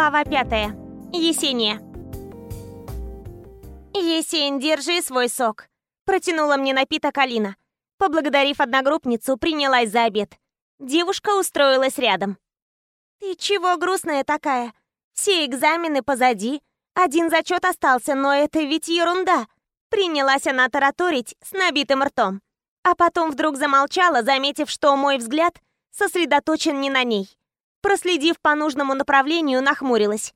Глава пятая. Есения. «Есень, держи свой сок!» Протянула мне напиток Алина. Поблагодарив одногруппницу, принялась за обед. Девушка устроилась рядом. «Ты чего грустная такая? Все экзамены позади. Один зачет остался, но это ведь ерунда!» Принялась она тараторить с набитым ртом. А потом вдруг замолчала, заметив, что мой взгляд сосредоточен не на ней. Проследив по нужному направлению, нахмурилась.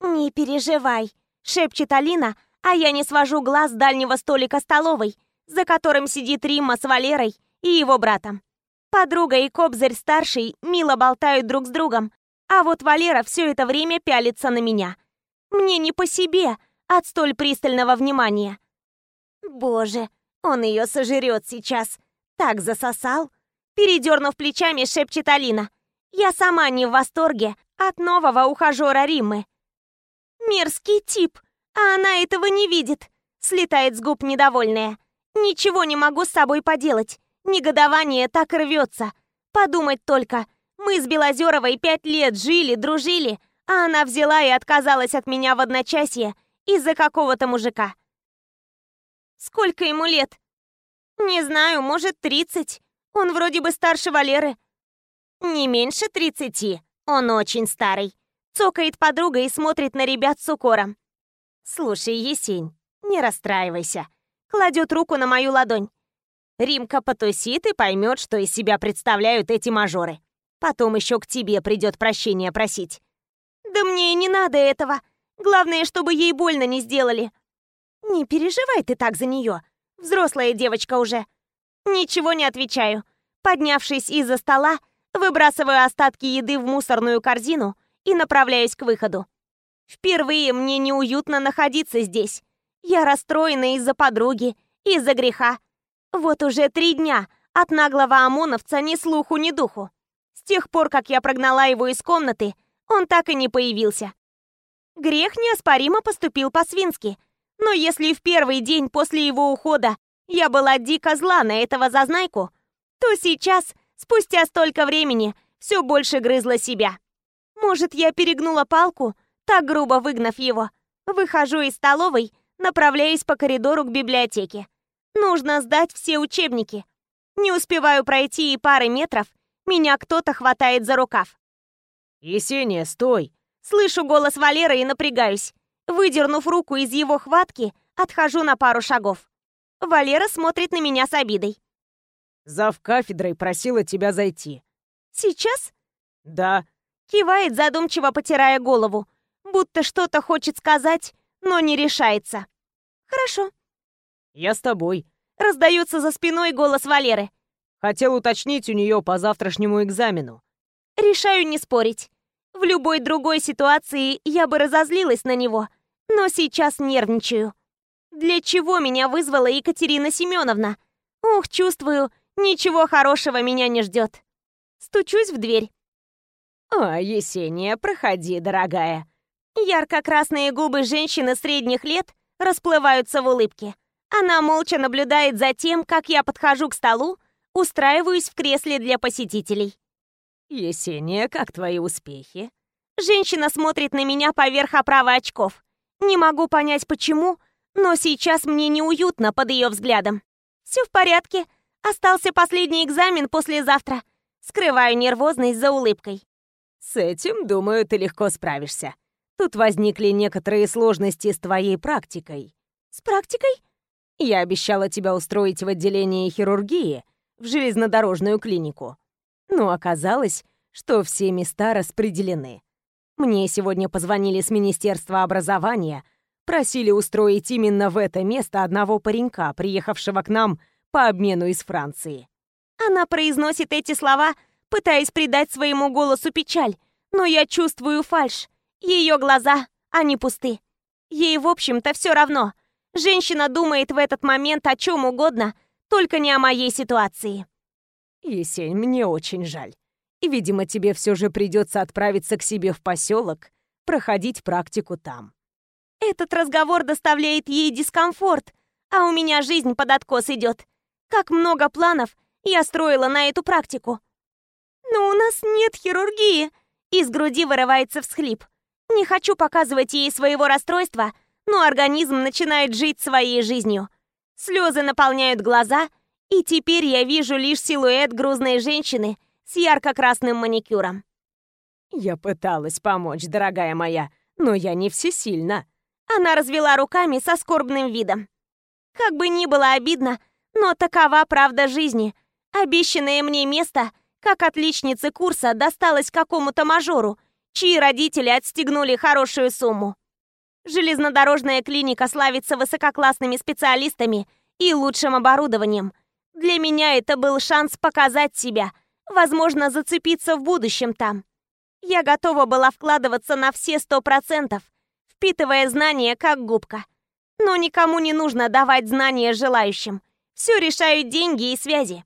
«Не переживай», — шепчет Алина, а я не свожу глаз с дальнего столика столовой, за которым сидит Римма с Валерой и его братом. Подруга и Кобзарь-старший мило болтают друг с другом, а вот Валера все это время пялится на меня. Мне не по себе от столь пристального внимания. Боже, он ее сожрет сейчас. Так засосал. Передернув плечами, шепчет Алина. Я сама не в восторге от нового ухажера Риммы. Мерзкий тип, а она этого не видит. Слетает с губ недовольная. Ничего не могу с собой поделать. Негодование так рвется. Подумать только. Мы с Белозеровой пять лет жили, дружили, а она взяла и отказалась от меня в одночасье из-за какого-то мужика. Сколько ему лет? Не знаю, может, тридцать. Он вроде бы старше Валеры. Не меньше тридцати. Он очень старый. Цокает подруга и смотрит на ребят с укором. Слушай, Есень, не расстраивайся. Кладет руку на мою ладонь. Римка потусит и поймет, что из себя представляют эти мажоры. Потом еще к тебе придет прощения просить. Да мне и не надо этого. Главное, чтобы ей больно не сделали. Не переживай ты так за нее. Взрослая девочка уже. Ничего не отвечаю. Поднявшись из-за стола, Выбрасываю остатки еды в мусорную корзину и направляюсь к выходу. Впервые мне неуютно находиться здесь. Я расстроена из-за подруги, из-за греха. Вот уже три дня от наглого ОМОНовца ни слуху, ни духу. С тех пор, как я прогнала его из комнаты, он так и не появился. Грех неоспоримо поступил по-свински. Но если в первый день после его ухода я была дико зла на этого зазнайку, то сейчас Спустя столько времени все больше грызла себя. Может, я перегнула палку, так грубо выгнав его. Выхожу из столовой, направляюсь по коридору к библиотеке. Нужно сдать все учебники. Не успеваю пройти и пары метров, меня кто-то хватает за рукав. «Есения, стой!» Слышу голос Валеры и напрягаюсь. Выдернув руку из его хватки, отхожу на пару шагов. Валера смотрит на меня с обидой. Зав кафедрой просила тебя зайти. Сейчас? Да. Кивает, задумчиво потирая голову, будто что-то хочет сказать, но не решается. Хорошо. Я с тобой. Раздается за спиной голос Валеры. Хотел уточнить у нее по завтрашнему экзамену. Решаю не спорить. В любой другой ситуации я бы разозлилась на него, но сейчас нервничаю. Для чего меня вызвала Екатерина Семеновна? Ух, чувствую, Ничего хорошего меня не ждет. Стучусь в дверь. «О, Есения, проходи, дорогая». Ярко-красные губы женщины средних лет расплываются в улыбке. Она молча наблюдает за тем, как я подхожу к столу, устраиваюсь в кресле для посетителей. «Есения, как твои успехи?» Женщина смотрит на меня поверх оправы очков. Не могу понять, почему, но сейчас мне неуютно под ее взглядом. Все в порядке, Остался последний экзамен послезавтра. Скрываю нервозность за улыбкой. С этим, думаю, ты легко справишься. Тут возникли некоторые сложности с твоей практикой. С практикой? Я обещала тебя устроить в отделение хирургии, в железнодорожную клинику. Но оказалось, что все места распределены. Мне сегодня позвонили с Министерства образования, просили устроить именно в это место одного паренька, приехавшего к нам по обмену из Франции. Она произносит эти слова, пытаясь придать своему голосу печаль, но я чувствую фальшь. Ее глаза, они пусты. Ей, в общем-то, все равно. Женщина думает в этот момент о чем угодно, только не о моей ситуации. Есень, мне очень жаль. И, видимо, тебе все же придется отправиться к себе в поселок, проходить практику там. Этот разговор доставляет ей дискомфорт, а у меня жизнь под откос идет. Как много планов я строила на эту практику. Но у нас нет хирургии. Из груди вырывается всхлип. Не хочу показывать ей своего расстройства, но организм начинает жить своей жизнью. Слезы наполняют глаза, и теперь я вижу лишь силуэт грузной женщины с ярко-красным маникюром. «Я пыталась помочь, дорогая моя, но я не всесильна». Она развела руками со скорбным видом. Как бы ни было обидно, но такова правда жизни. Обещанное мне место, как отличнице курса, досталось какому-то мажору, чьи родители отстегнули хорошую сумму. Железнодорожная клиника славится высококлассными специалистами и лучшим оборудованием. Для меня это был шанс показать себя, возможно, зацепиться в будущем там. Я готова была вкладываться на все сто процентов, впитывая знания как губка. Но никому не нужно давать знания желающим. Все решают деньги и связи.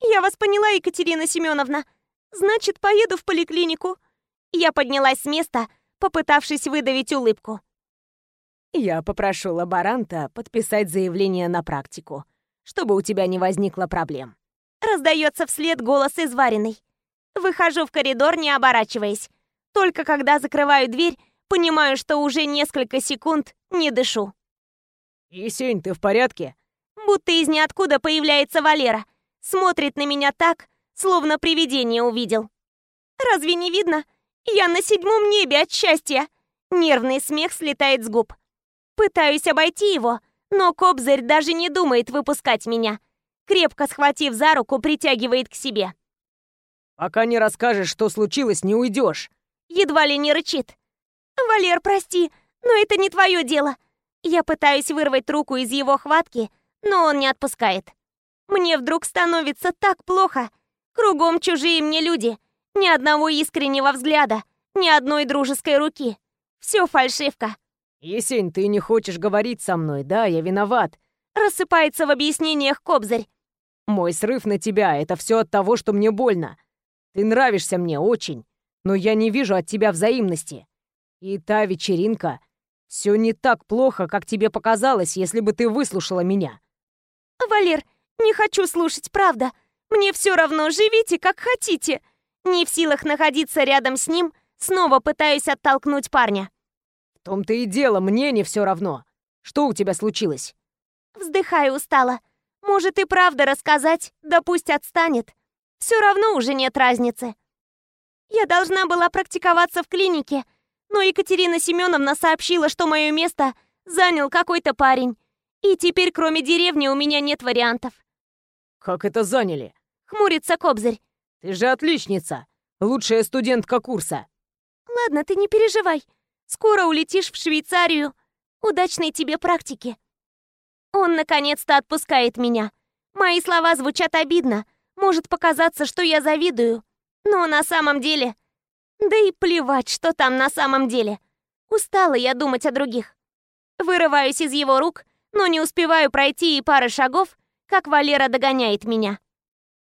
Я вас поняла, Екатерина Семеновна. Значит, поеду в поликлинику. Я поднялась с места, попытавшись выдавить улыбку. «Я попрошу лаборанта подписать заявление на практику, чтобы у тебя не возникло проблем». Раздается вслед голос изваренный. Выхожу в коридор, не оборачиваясь. Только когда закрываю дверь, понимаю, что уже несколько секунд не дышу. «Есень, ты в порядке?» Будто из ниоткуда появляется Валера. Смотрит на меня так, словно привидение увидел. «Разве не видно?» Я на седьмом небе от счастья. Нервный смех слетает с губ. Пытаюсь обойти его, но Кобзарь даже не думает выпускать меня. Крепко схватив за руку, притягивает к себе. «Пока не расскажешь, что случилось, не уйдешь!» Едва ли не рычит. «Валер, прости, но это не твое дело!» Я пытаюсь вырвать руку из его хватки, но он не отпускает. Мне вдруг становится так плохо. Кругом чужие мне люди — ни одного искреннего взгляда, ни одной дружеской руки. Все фальшивка. «Есень, ты не хочешь говорить со мной, да, я виноват». Рассыпается в объяснениях Кобзарь. «Мой срыв на тебя — это все от того, что мне больно. Ты нравишься мне очень, но я не вижу от тебя взаимности. И та вечеринка... Все не так плохо, как тебе показалось, если бы ты выслушала меня». «Валер, не хочу слушать, правда. Мне все равно, живите как хотите. Не в силах находиться рядом с ним, снова пытаюсь оттолкнуть парня. В том-то и дело, мне не все равно. Что у тебя случилось? Вздыхаю устало. Может и правда рассказать, да пусть отстанет. Все равно уже нет разницы. Я должна была практиковаться в клинике, но Екатерина Семеновна сообщила, что мое место занял какой-то парень. И теперь, кроме деревни, у меня нет вариантов. Как это заняли? Хмурится Кобзарь. Ты же отличница! Лучшая студентка курса!» «Ладно, ты не переживай. Скоро улетишь в Швейцарию. Удачной тебе практики!» Он наконец-то отпускает меня. Мои слова звучат обидно. Может показаться, что я завидую. Но на самом деле... Да и плевать, что там на самом деле. Устала я думать о других. Вырываюсь из его рук, но не успеваю пройти и пары шагов, как Валера догоняет меня.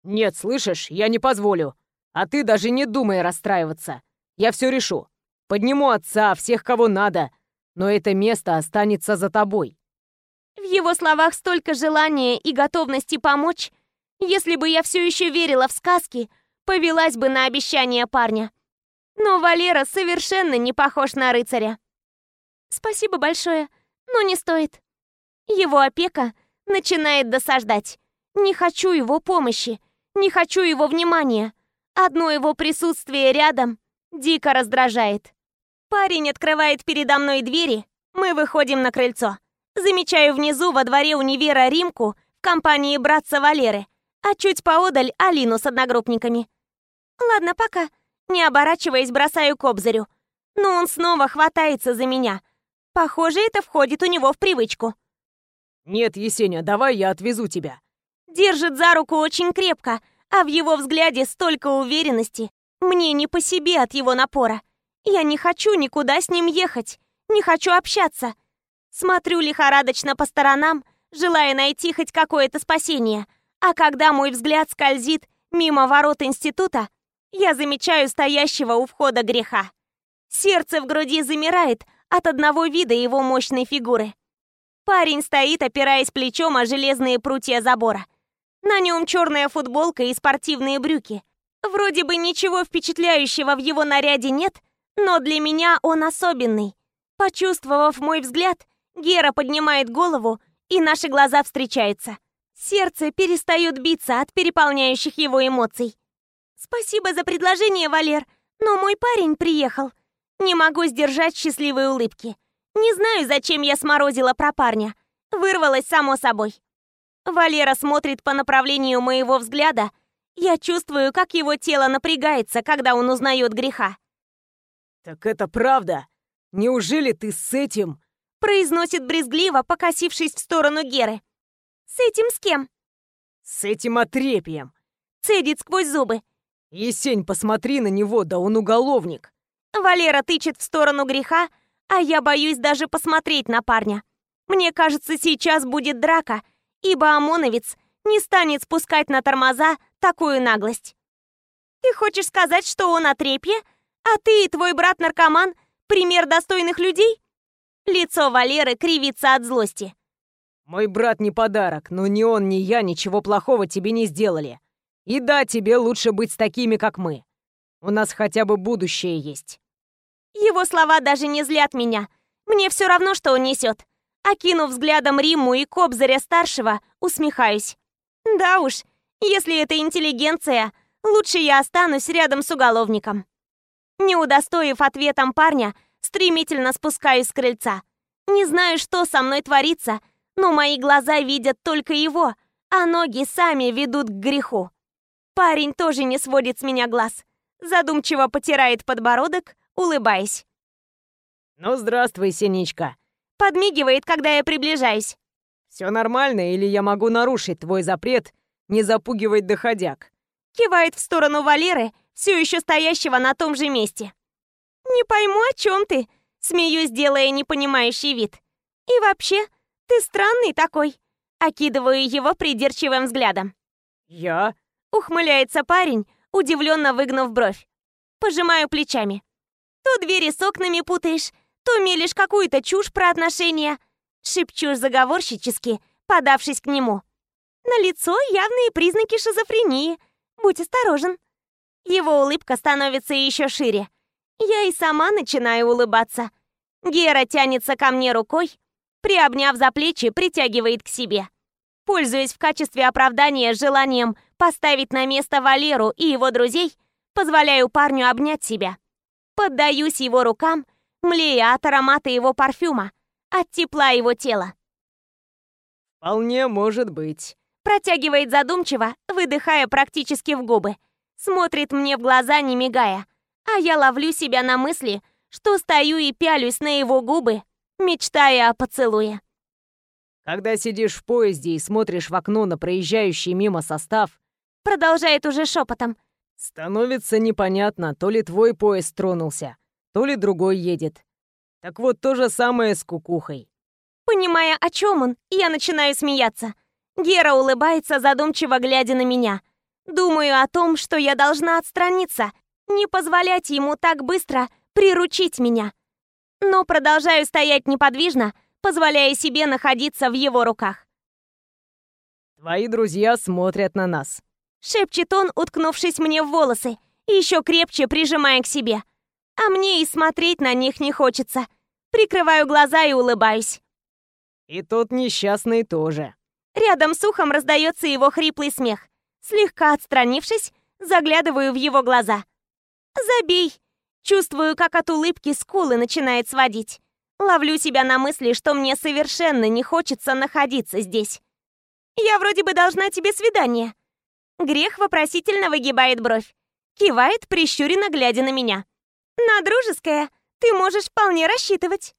«Нет, слышишь, я не позволю. А ты даже не думай расстраиваться. Я все решу. Подниму отца, всех, кого надо. Но это место останется за тобой». В его словах столько желания и готовности помочь. Если бы я все еще верила в сказки, повелась бы на обещание парня. Но Валера совершенно не похож на рыцаря. Спасибо большое, но не стоит. Его опека начинает досаждать. Не хочу его помощи. Не хочу его внимания. Одно его присутствие рядом дико раздражает. Парень открывает передо мной двери, мы выходим на крыльцо. Замечаю внизу во дворе универа Римку в компании братца Валеры, а чуть поодаль Алину с одногруппниками. Ладно, пока. Не оборачиваясь, бросаю кобзарю. Но он снова хватается за меня. Похоже, это входит у него в привычку. «Нет, Есеня, давай я отвезу тебя. Держит за руку очень крепко, а в его взгляде столько уверенности. Мне не по себе от его напора. Я не хочу никуда с ним ехать, не хочу общаться. Смотрю лихорадочно по сторонам, желая найти хоть какое-то спасение. А когда мой взгляд скользит мимо ворот института, я замечаю стоящего у входа греха. Сердце в груди замирает от одного вида его мощной фигуры. Парень стоит, опираясь плечом о железные прутья забора. На нем черная футболка и спортивные брюки. Вроде бы ничего впечатляющего в его наряде нет, Но для меня он особенный. Почувствовав мой взгляд, Гера поднимает голову, и наши глаза встречаются. Сердце перестает биться от переполняющих его эмоций. «Спасибо за предложение, Валер, но мой парень приехал. Не могу сдержать счастливой улыбки. Не знаю, зачем я сморозила про парня. Вырвалась само собой. Валера смотрит по направлению моего взгляда. Я чувствую, как его тело напрягается, когда он узнает греха. «Так это правда? Неужели ты с этим?» Произносит брезгливо, покосившись в сторону Геры. «С этим с кем?» «С этим отрепьем!» Цедит сквозь зубы. «Есень, посмотри на него, да он уголовник!» Валера тычет в сторону греха, а я боюсь даже посмотреть на парня. Мне кажется, сейчас будет драка, ибо ОМОНовец не станет спускать на тормоза такую наглость. Ты хочешь сказать, что он отрепье, а ты и твой брат-наркоман — пример достойных людей? Лицо Валеры кривится от злости. Мой брат не подарок, но ни он, ни я ничего плохого тебе не сделали. И да, тебе лучше быть с такими, как мы. У нас хотя бы будущее есть. Его слова даже не злят меня. Мне все равно, что он несет. Окинув взглядом Римму и Кобзаря-старшего, усмехаюсь. Да уж, если это интеллигенция, лучше я останусь рядом с уголовником. Не удостоив ответом парня, стремительно спускаюсь с крыльца. Не знаю, что со мной творится, но мои глаза видят только его, а ноги сами ведут к греху. Парень тоже не сводит с меня глаз. Задумчиво потирает подбородок, улыбаясь. «Ну, здравствуй, Синичка», Подмигивает, когда я приближаюсь. «Все нормально, или я могу нарушить твой запрет не запугивать доходяг?» Кивает в сторону Валеры, все еще стоящего на том же месте. «Не пойму, о чем ты?» Смеюсь, делая непонимающий вид. «И вообще, ты странный такой». Окидываю его придирчивым взглядом. «Я?» Ухмыляется парень, удивленно выгнув бровь. Пожимаю плечами. То двери с окнами путаешь, то мелешь какую-то чушь про отношения. Шепчу заговорщически, подавшись к нему. На лицо явные признаки шизофрении. Будь осторожен. Его улыбка становится еще шире. Я и сама начинаю улыбаться. Гера тянется ко мне рукой, приобняв за плечи, притягивает к себе. Пользуясь в качестве оправдания желанием поставить на место Валеру и его друзей, позволяю парню обнять себя. Поддаюсь его рукам, млея от аромата его парфюма, от тепла его тела. «Вполне может быть», — протягивает задумчиво, выдыхая практически в губы. Смотрит мне в глаза, не мигая, а я ловлю себя на мысли, что стою и пялюсь на его губы, мечтая о поцелуе. Когда сидишь в поезде и смотришь в окно на проезжающий мимо состав, продолжает уже шепотом, становится непонятно, то ли твой поезд тронулся, то ли другой едет. Так вот то же самое с кукухой. Понимая, о чем он, я начинаю смеяться. Гера улыбается, задумчиво глядя на меня. Думаю о том, что я должна отстраниться, не позволять ему так быстро приручить меня. Но продолжаю стоять неподвижно, позволяя себе находиться в его руках. «Твои друзья смотрят на нас», — шепчет он, уткнувшись мне в волосы, еще крепче прижимая к себе а мне и смотреть на них не хочется. Прикрываю глаза и улыбаюсь. И тот несчастный тоже. Рядом с ухом раздается его хриплый смех. Слегка отстранившись, заглядываю в его глаза. «Забей!» Чувствую, как от улыбки скулы начинает сводить. Ловлю себя на мысли, что мне совершенно не хочется находиться здесь. «Я вроде бы должна тебе свидание». Грех вопросительно выгибает бровь. Кивает, прищуренно глядя на меня. На дружеское ты можешь вполне рассчитывать.